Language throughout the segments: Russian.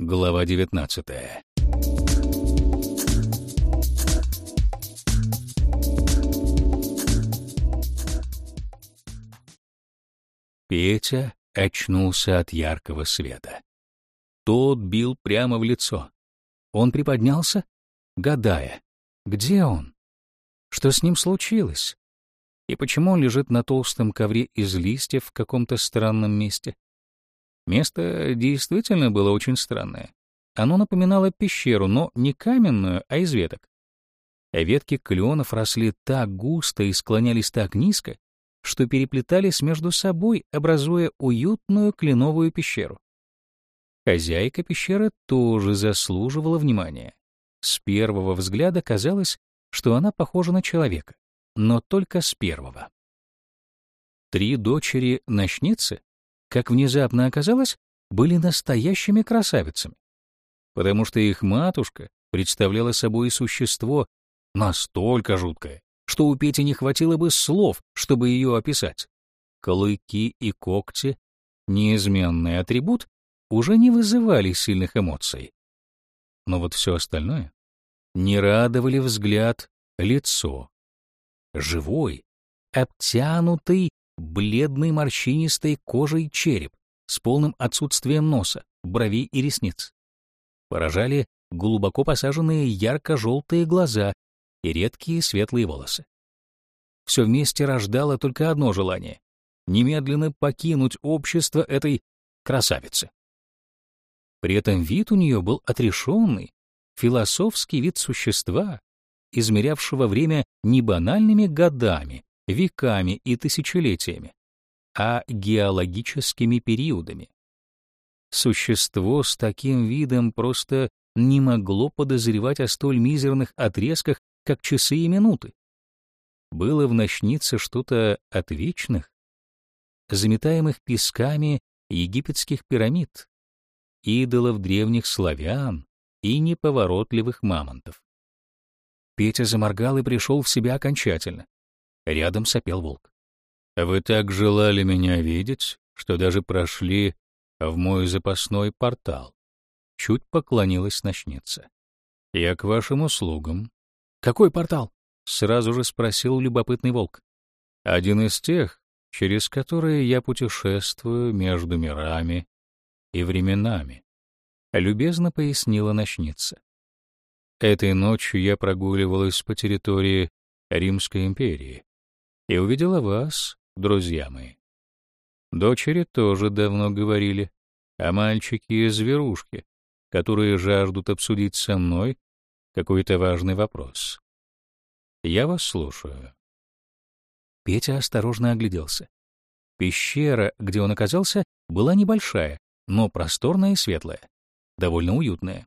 Глава 19. Петя очнулся от яркого света. Тот бил прямо в лицо. Он приподнялся, гадая, где он? Что с ним случилось? И почему он лежит на толстом ковре из листьев в каком-то странном месте? Место действительно было очень странное. Оно напоминало пещеру, но не каменную, а из веток. Ветки кленов росли так густо и склонялись так низко, что переплетались между собой, образуя уютную кленовую пещеру. Хозяйка пещеры тоже заслуживала внимания. С первого взгляда казалось, что она похожа на человека, но только с первого. Три дочери ночницы как внезапно оказалось, были настоящими красавицами, потому что их матушка представляла собой существо настолько жуткое, что у Пети не хватило бы слов, чтобы ее описать. Клыки и когти, неизменный атрибут, уже не вызывали сильных эмоций. Но вот все остальное не радовали взгляд, лицо. Живой, обтянутый бледный морщинистой кожей череп с полным отсутствием носа, бровей и ресниц. Поражали глубоко посаженные ярко-желтые глаза и редкие светлые волосы. Все вместе рождало только одно желание — немедленно покинуть общество этой красавицы. При этом вид у нее был отрешенный, философский вид существа, измерявшего время не банальными годами, веками и тысячелетиями, а геологическими периодами. Существо с таким видом просто не могло подозревать о столь мизерных отрезках, как часы и минуты. Было в ночнице что-то от вечных, заметаемых песками египетских пирамид, идолов древних славян и неповоротливых мамонтов. Петя заморгал и пришел в себя окончательно. Рядом сопел волк. «Вы так желали меня видеть, что даже прошли в мой запасной портал». Чуть поклонилась ночница. «Я к вашим услугам». «Какой портал?» — сразу же спросил любопытный волк. «Один из тех, через которые я путешествую между мирами и временами», — любезно пояснила ночница. Этой ночью я прогуливалась по территории Римской империи, и увидела вас, друзья мои. Дочери тоже давно говорили, а мальчики и зверушки, которые жаждут обсудить со мной какой-то важный вопрос. Я вас слушаю. Петя осторожно огляделся. Пещера, где он оказался, была небольшая, но просторная и светлая, довольно уютная.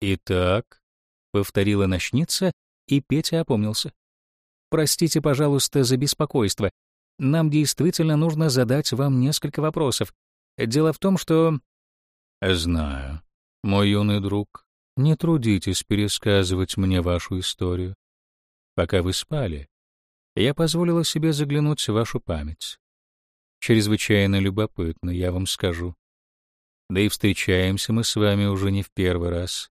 «Итак», — повторила ночница, и Петя опомнился. Простите, пожалуйста, за беспокойство. Нам действительно нужно задать вам несколько вопросов. Дело в том, что... Знаю. Мой юный друг, не трудитесь пересказывать мне вашу историю. Пока вы спали, я позволила себе заглянуть в вашу память. Чрезвычайно любопытно, я вам скажу. Да и встречаемся мы с вами уже не в первый раз.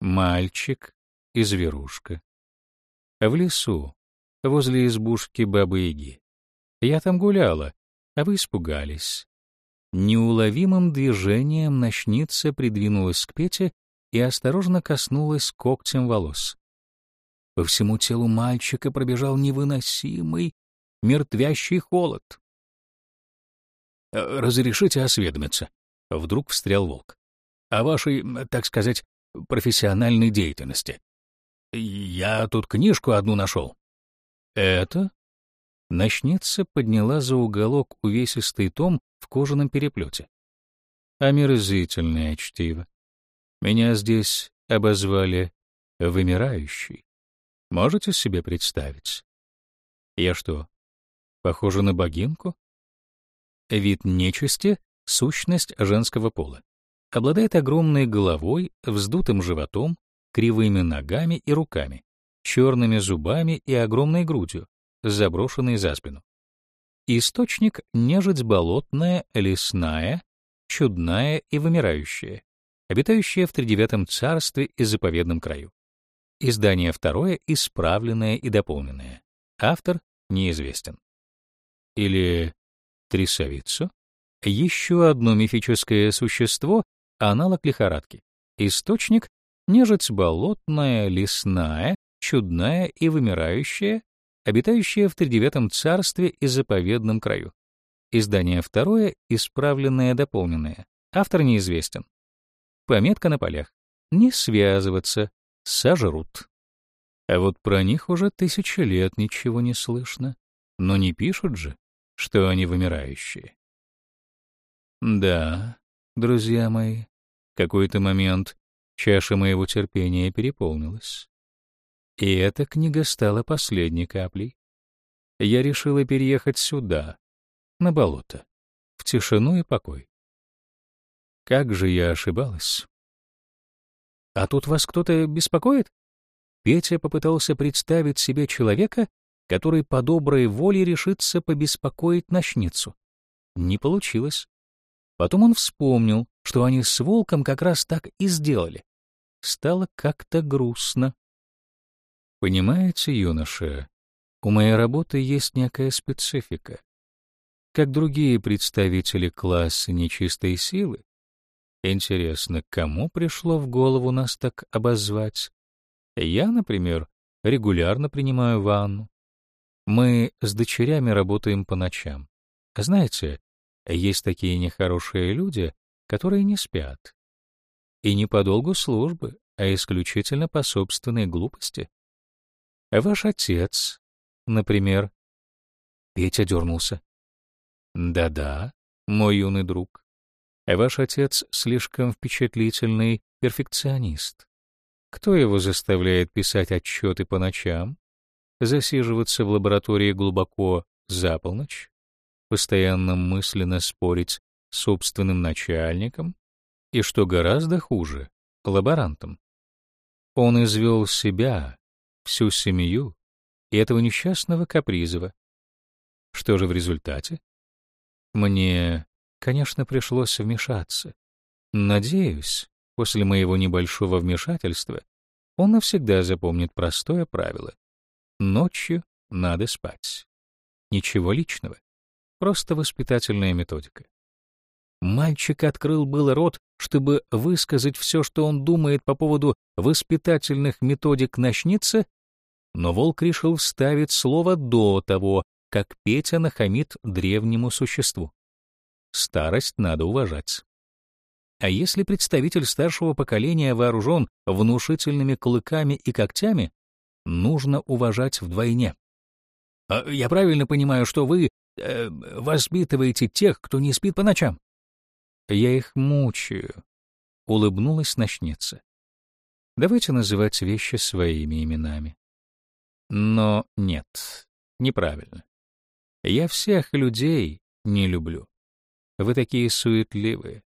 Мальчик и зверушка. В лесу, возле избушки Бабы-Яги. Я там гуляла, а вы испугались. Неуловимым движением ночница придвинулась к Пете и осторожно коснулась когтем волос. По всему телу мальчика пробежал невыносимый, мертвящий холод. «Э, «Разрешите осведомиться?» — вдруг встрял волк. «О вашей, так сказать, профессиональной деятельности. Я тут книжку одну нашел. «Это?» Ночница подняла за уголок увесистый том в кожаном переплете. «Омерзительное чтиво. Меня здесь обозвали вымирающий. Можете себе представить? Я что, похожа на богинку? Вид нечисти — сущность женского пола. Обладает огромной головой, вздутым животом, кривыми ногами и руками черными зубами и огромной грудью, заброшенной за спину. Источник — нежить болотная, лесная чудная и вымирающая, обитающая в тридевятом царстве и заповедном краю. Издание второе исправленное и дополненное. Автор неизвестен. Или трясовицу? Еще одно мифическое существо, аналог лихорадки. Источник — нежить болотная, лесная, чудная и вымирающая, обитающая в тридевятом царстве и заповедном краю. Издание второе, исправленное, дополненное. Автор неизвестен. Пометка на полях. Не связываться, сожрут. А вот про них уже тысячи лет ничего не слышно. Но не пишут же, что они вымирающие. Да, друзья мои, какой-то момент чаша моего терпения переполнилась. И эта книга стала последней каплей. Я решила переехать сюда, на болото, в тишину и покой. Как же я ошибалась. А тут вас кто-то беспокоит? Петя попытался представить себе человека, который по доброй воле решится побеспокоить ночницу. Не получилось. Потом он вспомнил, что они с волком как раз так и сделали. Стало как-то грустно. Понимаете, юноша, у моей работы есть некая специфика. Как другие представители класса нечистой силы, интересно, кому пришло в голову нас так обозвать? Я, например, регулярно принимаю ванну. Мы с дочерями работаем по ночам. Знаете, есть такие нехорошие люди, которые не спят. И не по долгу службы, а исключительно по собственной глупости. Ваш отец, например. Петя дернулся. Да-да, мой юный друг. Ваш отец слишком впечатлительный перфекционист. Кто его заставляет писать отчеты по ночам? Засиживаться в лаборатории глубоко за полночь? постоянно мысленно спорить с собственным начальником и, что гораздо хуже, лаборантом. Он извел себя, всю семью и этого несчастного Капризова. Что же в результате? Мне, конечно, пришлось вмешаться. Надеюсь, после моего небольшого вмешательства он навсегда запомнит простое правило. Ночью надо спать. Ничего личного. Просто воспитательная методика. Мальчик открыл был рот, чтобы высказать все, что он думает по поводу воспитательных методик ночницы, но волк решил вставить слово до того, как Петя нахамит древнему существу. Старость надо уважать. А если представитель старшего поколения вооружен внушительными клыками и когтями, нужно уважать вдвойне. А «Я правильно понимаю, что вы э, воспитываете тех, кто не спит по ночам?» «Я их мучаю», — улыбнулась ночница. «Давайте называть вещи своими именами». Но нет, неправильно. Я всех людей не люблю. Вы такие суетливые,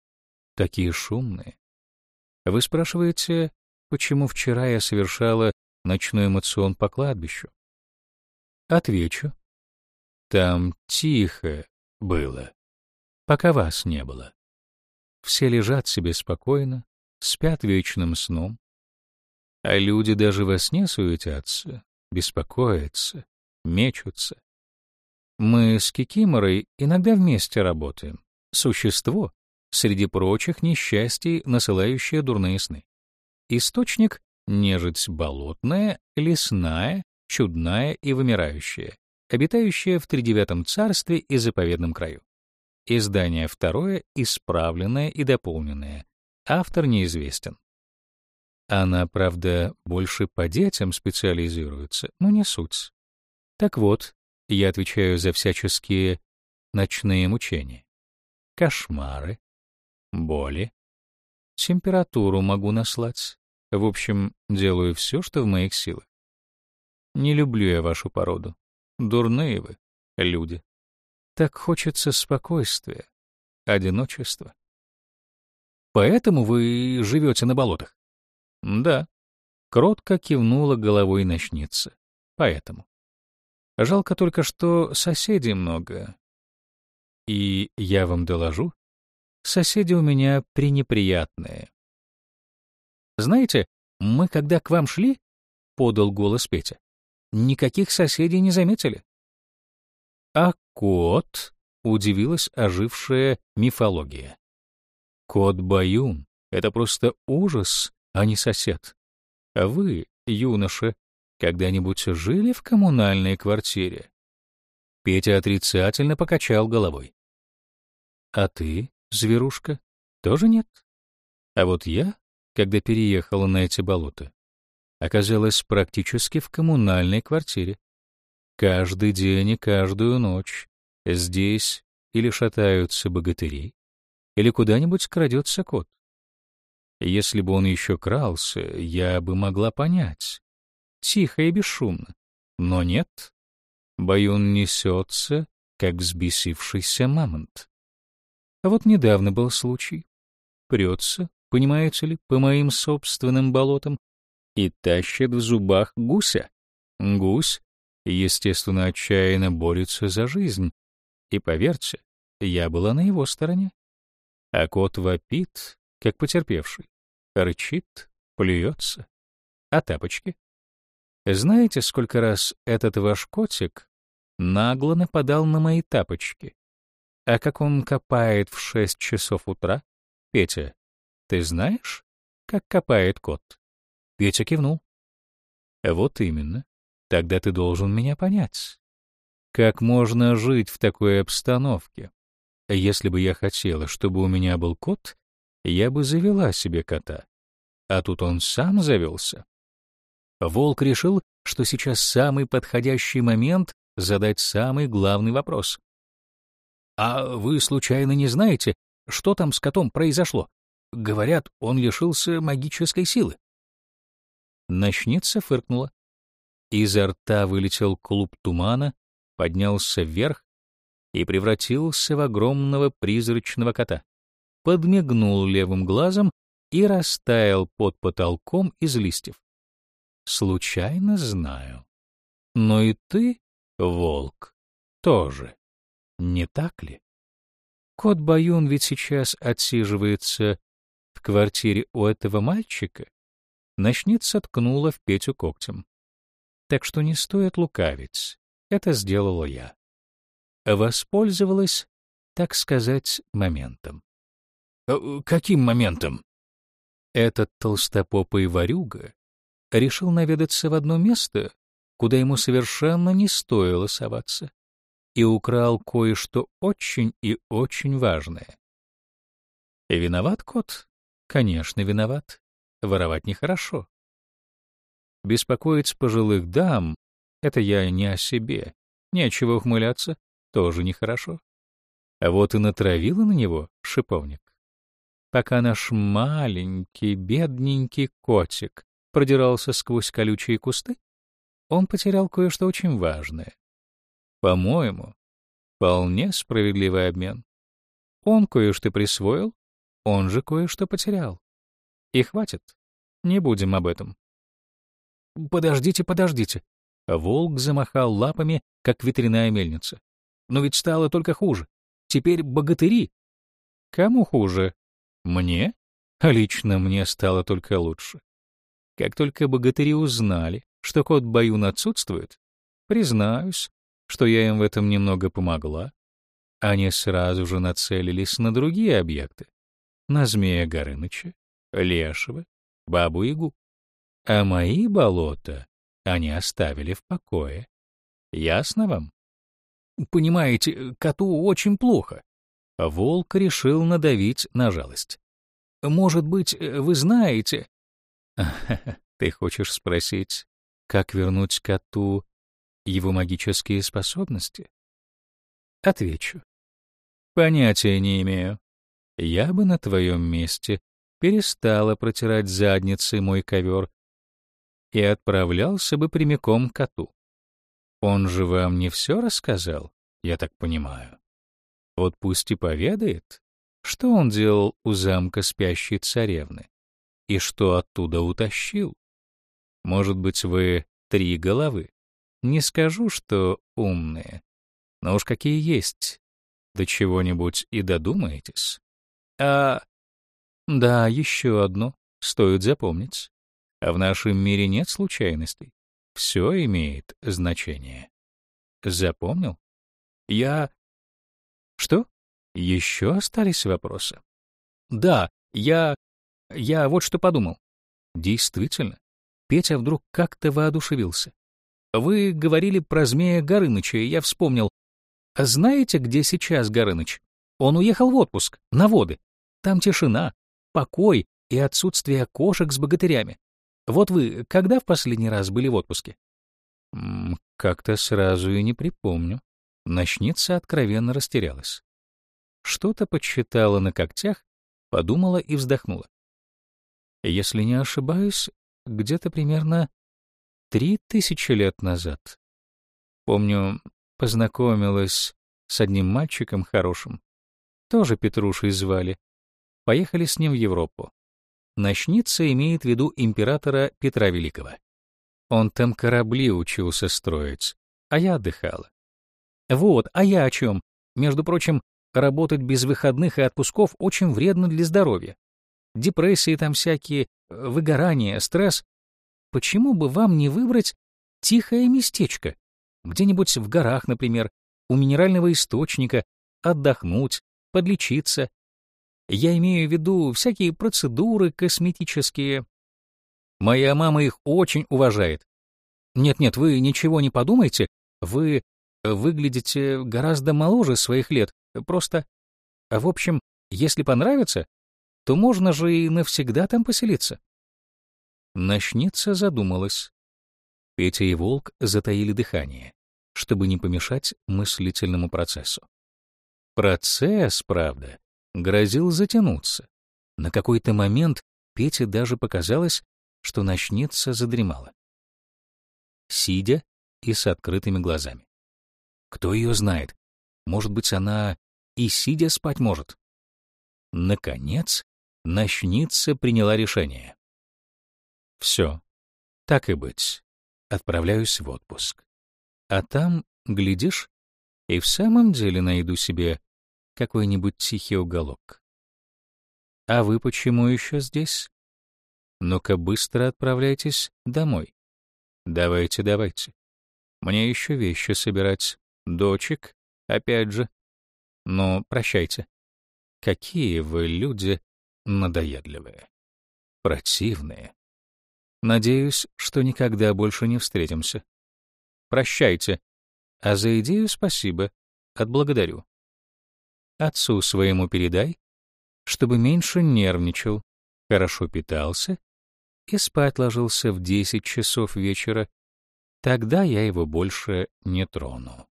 такие шумные. Вы спрашиваете, почему вчера я совершала ночной эмоцион по кладбищу? Отвечу. Там тихо было, пока вас не было. Все лежат себе спокойно, спят вечным сном. А люди даже во сне суетятся, беспокоятся, мечутся. Мы с Кикиморой иногда вместе работаем. Существо, среди прочих несчастий, насылающее дурные сны. Источник — нежить болотная, лесная, чудная и вымирающая, обитающая в тридевятом царстве и заповедном краю. Издание второе, исправленное и дополненное. Автор неизвестен. Она, правда, больше по детям специализируется, но не суть. Так вот, я отвечаю за всяческие ночные мучения, кошмары, боли, температуру могу наслать. В общем, делаю все, что в моих силах. Не люблю я вашу породу. Дурные вы, люди. Так хочется спокойствия, одиночества. Поэтому вы живете на болотах? Да. Кротко кивнула головой ночница. Поэтому. Жалко только, что соседей много. И я вам доложу, соседи у меня пренеприятные. Знаете, мы когда к вам шли, — подал голос Петя, — никаких соседей не заметили. А кот, — удивилась ожившая мифология. Кот Баюн — это просто ужас, а не сосед. А вы, юноша, когда-нибудь жили в коммунальной квартире? Петя отрицательно покачал головой. А ты, зверушка, тоже нет? А вот я, когда переехала на эти болота, оказалась практически в коммунальной квартире. Каждый день и каждую ночь здесь или шатаются богатыри, или куда-нибудь крадется кот. Если бы он еще крался, я бы могла понять. Тихо и бесшумно. Но нет. Баюн несется, как взбесившийся мамонт. А вот недавно был случай. Прется, понимаете ли, по моим собственным болотам и тащит в зубах гуся. Гусь, естественно, отчаянно борется за жизнь. И поверьте, я была на его стороне. А кот вопит, как потерпевший, рычит, плюется. А тапочки? Знаете, сколько раз этот ваш котик нагло нападал на мои тапочки? А как он копает в шесть часов утра? Петя, ты знаешь, как копает кот? Петя кивнул. Вот именно. Тогда ты должен меня понять. Как можно жить в такой обстановке? Если бы я хотела, чтобы у меня был кот, я бы завела себе кота. А тут он сам завелся. Волк решил, что сейчас самый подходящий момент задать самый главный вопрос. «А вы случайно не знаете, что там с котом произошло? Говорят, он лишился магической силы». Ночница фыркнула. Изо рта вылетел клуб тумана, поднялся вверх и превратился в огромного призрачного кота. Подмигнул левым глазом и растаял под потолком из листьев. Случайно знаю. Но и ты, волк, тоже, не так ли? Кот Баюн ведь сейчас отсиживается в квартире у этого мальчика. Ночница ткнула в Петю когтем. Так что не стоит лукавить. Это сделала я. Воспользовалась, так сказать, моментом. Э, каким моментом? Этот толстопопый ворюга решил наведаться в одно место, куда ему совершенно не стоило соваться, и украл кое-что очень и очень важное. Виноват кот? Конечно, виноват. Воровать нехорошо. Беспокоить пожилых дам — это я не о себе. Нечего ухмыляться, тоже нехорошо. А вот и натравила на него шиповник. Пока наш маленький, бедненький котик продирался сквозь колючие кусты, он потерял кое-что очень важное. По-моему, вполне справедливый обмен. Он кое-что присвоил, он же кое-что потерял. И хватит, не будем об этом. Подождите, подождите. Волк замахал лапами, как ветряная мельница. Но ведь стало только хуже. Теперь богатыри. Кому хуже? Мне? А лично мне стало только лучше. Как только богатыри узнали, что кот Баюн отсутствует, признаюсь, что я им в этом немного помогла. Они сразу же нацелились на другие объекты. На змея Горыныча, Лешего, Бабу-Ягу. А мои болота они оставили в покое. Ясно вам? Понимаете, коту очень плохо. Волк решил надавить на жалость. Может быть, вы знаете... Ты хочешь спросить, как вернуть коту его магические способности? Отвечу. Понятия не имею. Я бы на твоем месте перестала протирать задницей мой ковер и отправлялся бы прямиком к коту. Он же вам не все рассказал, я так понимаю. Вот пусть и поведает, что он делал у замка спящей царевны и что оттуда утащил. Может быть, вы три головы? Не скажу, что умные, но уж какие есть. До чего-нибудь и додумаетесь. А... Да, еще одно стоит запомнить. В нашем мире нет случайностей. Все имеет значение. Запомнил? Я... Что? Еще остались вопросы? Да, я... Я вот что подумал. Действительно, Петя вдруг как-то воодушевился. Вы говорили про змея Горыныча, и я вспомнил. А знаете, где сейчас Горыныч? Он уехал в отпуск, на воды. Там тишина, покой и отсутствие кошек с богатырями. Вот вы когда в последний раз были в отпуске? Как-то сразу и не припомню. Ночница откровенно растерялась. Что-то подсчитала на когтях, подумала и вздохнула. Если не ошибаюсь, где-то примерно три тысячи лет назад. Помню, познакомилась с одним мальчиком хорошим, тоже Петрушей звали. Поехали с ним в Европу. Ночница имеет в виду императора Петра Великого. Он там корабли учился строить, а я отдыхала. Вот, а я о чем? Между прочим, работать без выходных и отпусков очень вредно для здоровья. Депрессии там всякие, выгорание, стресс. Почему бы вам не выбрать тихое местечко? Где-нибудь в горах, например, у минерального источника, отдохнуть, подлечиться, я имею в виду всякие процедуры косметические. Моя мама их очень уважает. Нет-нет, вы ничего не подумайте, вы выглядите гораздо моложе своих лет, просто... В общем, если понравится, то можно же и навсегда там поселиться. Ночница задумалась. Петя и Волк затаили дыхание, чтобы не помешать мыслительному процессу. Процесс, правда, грозил затянуться. На какой-то момент Пете даже показалось, что ночница задремала. Сидя и с открытыми глазами. Кто ее знает? Может быть, она и сидя спать может. Наконец, ночница приняла решение. Все, так и быть, отправляюсь в отпуск. А там, глядишь, и в самом деле найду себе какой-нибудь тихий уголок. А вы почему еще здесь? Ну-ка быстро отправляйтесь домой. Давайте, давайте. Мне еще вещи собирать. Дочек, опять же. Но прощайте. Какие вы люди надоедливые. Противные. Надеюсь, что никогда больше не встретимся. Прощайте. А за идею спасибо. Отблагодарю. Отцу своему передай, чтобы меньше нервничал, хорошо питался и спать ложился в десять часов вечера. Тогда я его больше не трону.